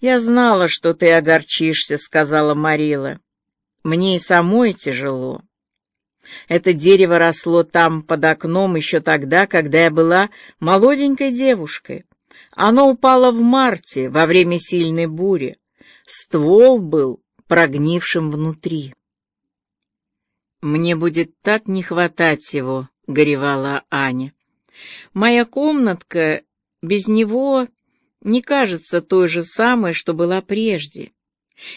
«Я знала, что ты огорчишься», — сказала Марила. «Мне и самой тяжело. Это дерево росло там под окном еще тогда, когда я была молоденькой девушкой. Оно упало в марте, во время сильной бури. Ствол был прогнившим внутри. «Мне будет так не хватать его», — горевала Аня. «Моя комнатка без него не кажется той же самой, что была прежде,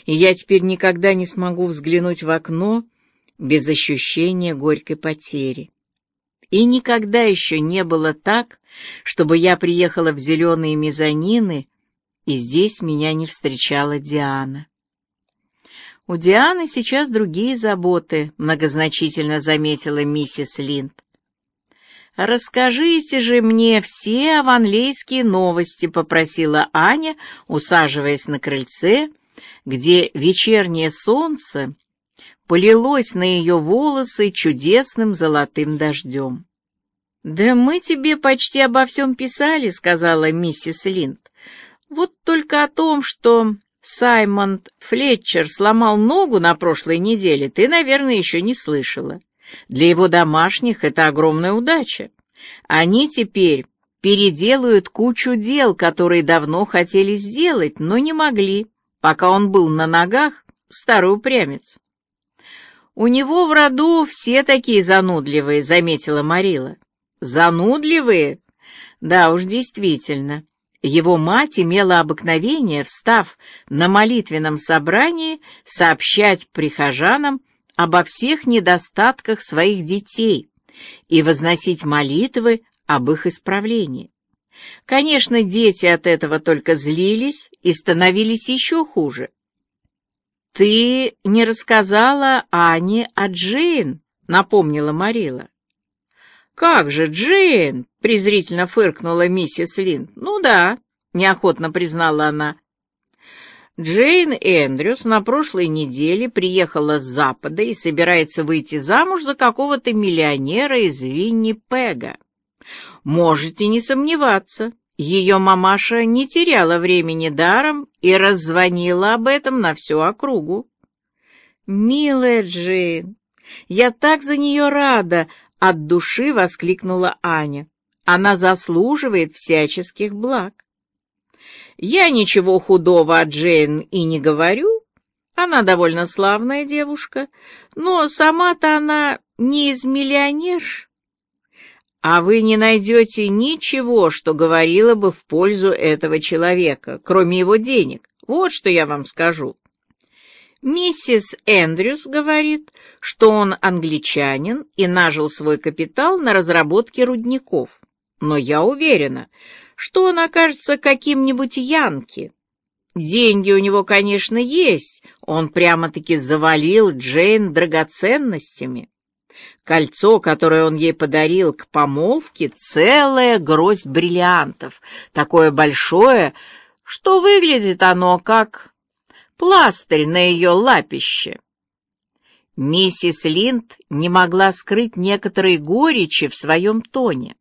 и я теперь никогда не смогу взглянуть в окно без ощущения горькой потери. И никогда еще не было так, чтобы я приехала в зеленые мезонины, и здесь меня не встречала Диана. «У Дианы сейчас другие заботы», — многозначительно заметила миссис Линд. «Расскажите же мне все аванлейские новости», — попросила Аня, усаживаясь на крыльце, где вечернее солнце полилось на ее волосы чудесным золотым дождем. «Да мы тебе почти обо всем писали», — сказала миссис Линд. «Вот только о том, что Саймон Флетчер сломал ногу на прошлой неделе, ты, наверное, еще не слышала. Для его домашних это огромная удача. Они теперь переделают кучу дел, которые давно хотели сделать, но не могли, пока он был на ногах, старый упрямец. «У него в роду все такие занудливые», — заметила Марила. «Занудливые? Да уж, действительно. Его мать имела обыкновение, встав на молитвенном собрании, сообщать прихожанам обо всех недостатках своих детей и возносить молитвы об их исправлении. Конечно, дети от этого только злились и становились еще хуже. «Ты не рассказала Ане о Джейн», — напомнила Марила. «Как же, Джейн!» — презрительно фыркнула миссис Линд. «Ну да», — неохотно признала она. Джейн Эндрюс на прошлой неделе приехала с Запада и собирается выйти замуж за какого-то миллионера из Виннипега. Можете не сомневаться, ее мамаша не теряла времени даром и раззвонила об этом на всю округу. «Милая Джейн, я так за нее рада!» От души воскликнула Аня. Она заслуживает всяческих благ. Я ничего худого от Джейн и не говорю. Она довольно славная девушка, но сама-то она не из миллионерш. А вы не найдете ничего, что говорило бы в пользу этого человека, кроме его денег. Вот что я вам скажу. Миссис Эндрюс говорит, что он англичанин и нажил свой капитал на разработке рудников. Но я уверена, что он окажется каким-нибудь янки. Деньги у него, конечно, есть, он прямо-таки завалил Джейн драгоценностями. Кольцо, которое он ей подарил к помолвке, целая гроздь бриллиантов, такое большое, что выглядит оно как пластырь на ее лапище. Миссис Линд не могла скрыть некоторые горечи в своем тоне.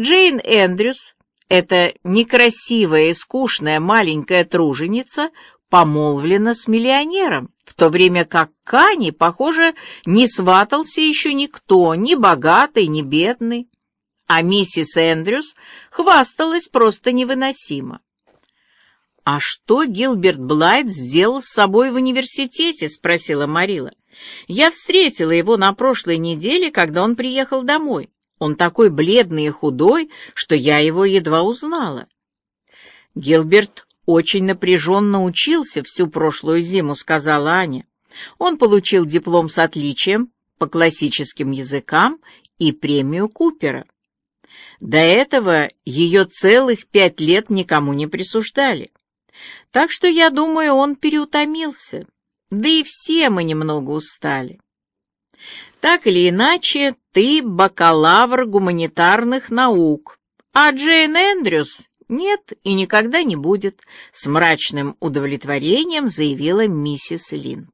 Джейн Эндрюс, эта некрасивая и скучная маленькая труженица, помолвлена с миллионером, в то время как Кани, похоже, не сватался еще никто, ни богатый, ни бедный. А миссис Эндрюс хвасталась просто невыносимо. «А что Гилберт Блайт сделал с собой в университете?» — спросила Марила. «Я встретила его на прошлой неделе, когда он приехал домой. Он такой бледный и худой, что я его едва узнала». «Гилберт очень напряженно учился всю прошлую зиму», — сказала Аня. «Он получил диплом с отличием по классическим языкам и премию Купера. До этого ее целых пять лет никому не присуждали. Так что, я думаю, он переутомился. Да и все мы немного устали. Так или иначе, ты бакалавр гуманитарных наук, а Джейн Эндрюс нет и никогда не будет, с мрачным удовлетворением заявила миссис Линд.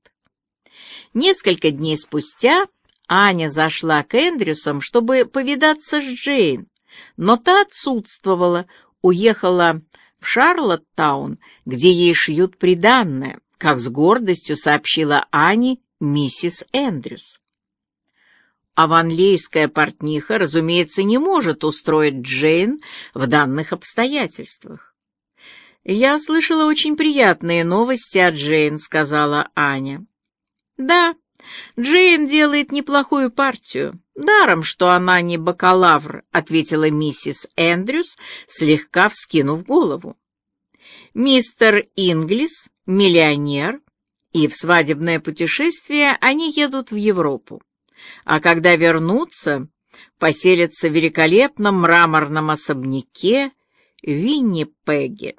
Несколько дней спустя Аня зашла к Эндрюсам, чтобы повидаться с Джейн, но та отсутствовала, уехала в Шарлоттаун, где ей шьют приданное, как с гордостью сообщила Ани миссис Эндрюс. Аванлейская портниха, разумеется, не может устроить Джейн в данных обстоятельствах. «Я слышала очень приятные новости от Джейн», — сказала Аня. «Да, Джейн делает неплохую партию. Даром, что она не бакалавр», — ответила миссис Эндрюс, слегка вскинув голову. «Мистер Инглис — миллионер, и в свадебное путешествие они едут в Европу а когда вернутся, поселятся в великолепном мраморном особняке Винни-Пегги.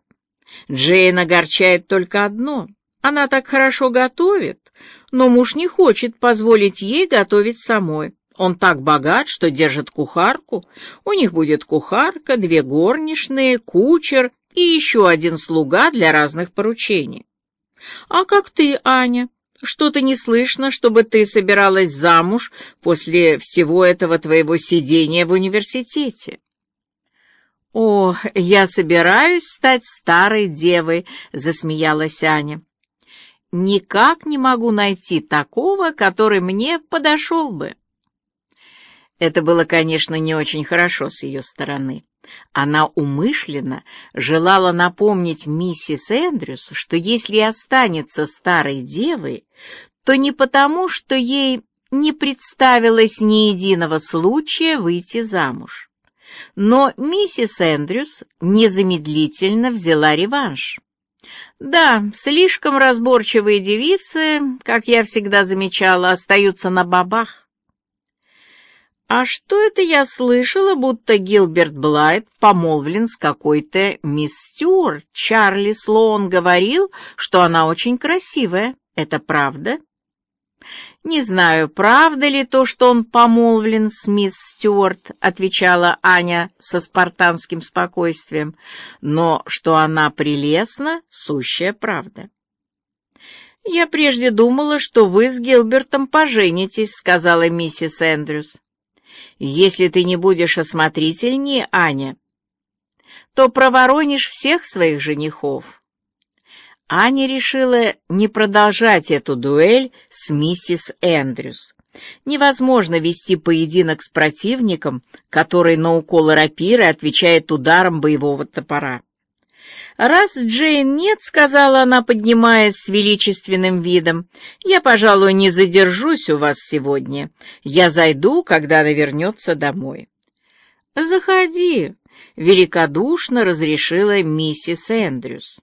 Джейн огорчает только одно. Она так хорошо готовит, но муж не хочет позволить ей готовить самой. Он так богат, что держит кухарку. У них будет кухарка, две горничные, кучер и еще один слуга для разных поручений. А как ты, Аня? Что-то не слышно, чтобы ты собиралась замуж после всего этого твоего сидения в университете. О, я собираюсь стать старой девой, засмеялась Аня. Никак не могу найти такого, который мне подошел бы. Это было, конечно, не очень хорошо с ее стороны. Она умышленно желала напомнить миссис Эндрюс, что если останется старой девой, то не потому, что ей не представилось ни единого случая выйти замуж. Но миссис Эндрюс незамедлительно взяла реванш. Да, слишком разборчивые девицы, как я всегда замечала, остаются на бабах. «А что это я слышала, будто Гилберт Блайт помолвлен с какой-то мисс Стюарт? Чарли Слоун говорил, что она очень красивая. Это правда?» «Не знаю, правда ли то, что он помолвлен с мисс Стюарт», — отвечала Аня со спартанским спокойствием, «но что она прелестна — сущая правда». «Я прежде думала, что вы с Гилбертом поженитесь», — сказала миссис Эндрюс. Если ты не будешь осмотрительнее, Аня, то проворонишь всех своих женихов. Аня решила не продолжать эту дуэль с миссис Эндрюс. Невозможно вести поединок с противником, который на уколы рапиры отвечает ударом боевого топора. «Раз Джейн нет, — сказала она, поднимаясь с величественным видом, — я, пожалуй, не задержусь у вас сегодня. Я зайду, когда она вернется домой». «Заходи», — великодушно разрешила миссис Эндрюс.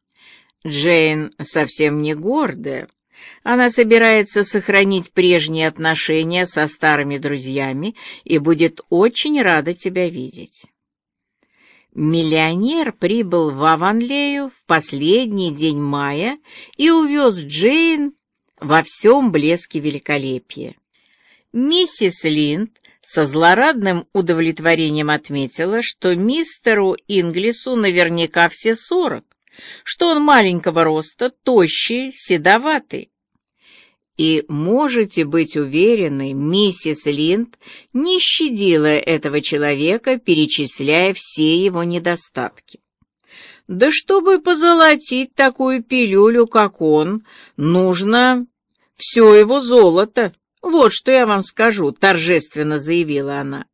Джейн совсем не гордая. Она собирается сохранить прежние отношения со старыми друзьями и будет очень рада тебя видеть. Миллионер прибыл в Аванлею в последний день мая и увез Джейн во всем блеске великолепия. Миссис Линд со злорадным удовлетворением отметила, что мистеру Инглису наверняка все сорок, что он маленького роста, тощий, седоватый. И можете быть уверены, миссис Линд не щадила этого человека, перечисляя все его недостатки. Да чтобы позолотить такую пилюлю, как он, нужно все его золото. Вот что я вам скажу, торжественно заявила она.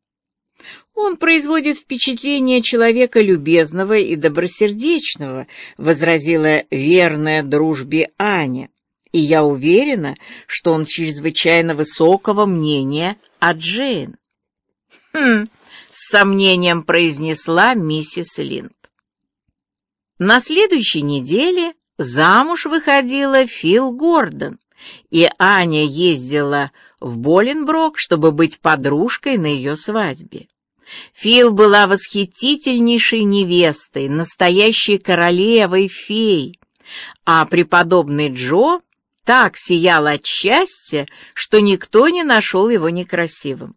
Он производит впечатление человека любезного и добросердечного, возразила верная дружбе Аня и я уверена, что он чрезвычайно высокого мнения о Джейн. «Хм», — с сомнением произнесла миссис Линд. На следующей неделе замуж выходила Фил Гордон, и Аня ездила в Боленброк, чтобы быть подружкой на ее свадьбе. Фил была восхитительнейшей невестой, настоящей королевой фей, а преподобный Джо так сиял от счастья, что никто не нашел его некрасивым.